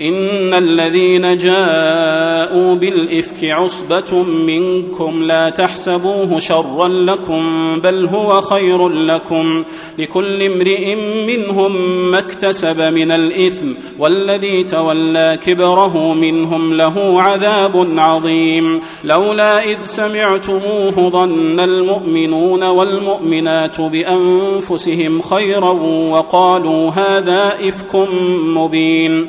إن الذين جاءوا بالإفك عصبة منكم لا تحسبوه شرا لكم بل هو خير لكم. لكل امرئ منهم ما اكتسب من الإثم والذي تولى كبره منهم له عذاب عظيم. لولا إذ سمعتموه ظن المؤمنون والمؤمنات بأنفسهم خيرا وقالوا هذا إفك مبين.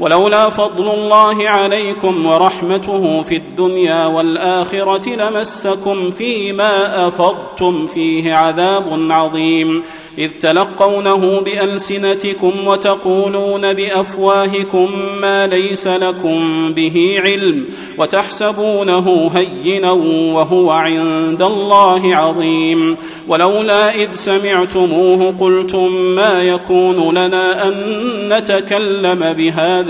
ولولا فضل الله عليكم ورحمته في الدنيا والآخرة لمسكم فيما أفضتم فيه عذاب عظيم. إذ تلقونه بألسنتكم وتقولون بأفواهكم ما ليس لكم به علم وتحسبونه هينا وهو عند الله عظيم. ولولا إذ سمعتموه قلتم ما يكون لنا أن نتكلم بهذا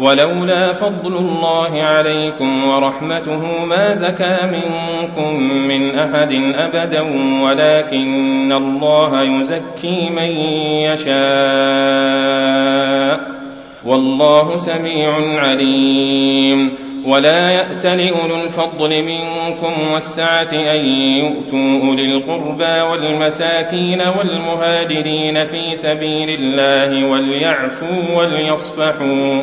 ولولا فضل الله عليكم ورحمته ما زكى منكم من أحد أبدا ولكن الله يزكي من يشاء. والله سميع عليم. ولا يأت لأولو الفضل منكم والسعة أن يؤتوا أولي القربى والمساكين والمهاجرين في سبيل الله وليعفوا وليصفحوا.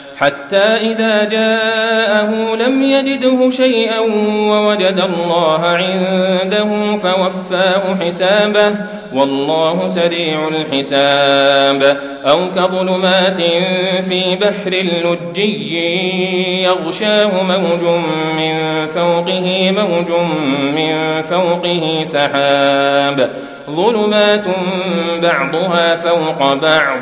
حتى إذا جاءه لم يجده شيئا ووجد الله عنده فوفاه حسابه والله سريع الحساب. أو كظلمات في بحر لجي يغشاه موج من فوقه موج من فوقه سحاب. ظلمات بعضها فوق بعض.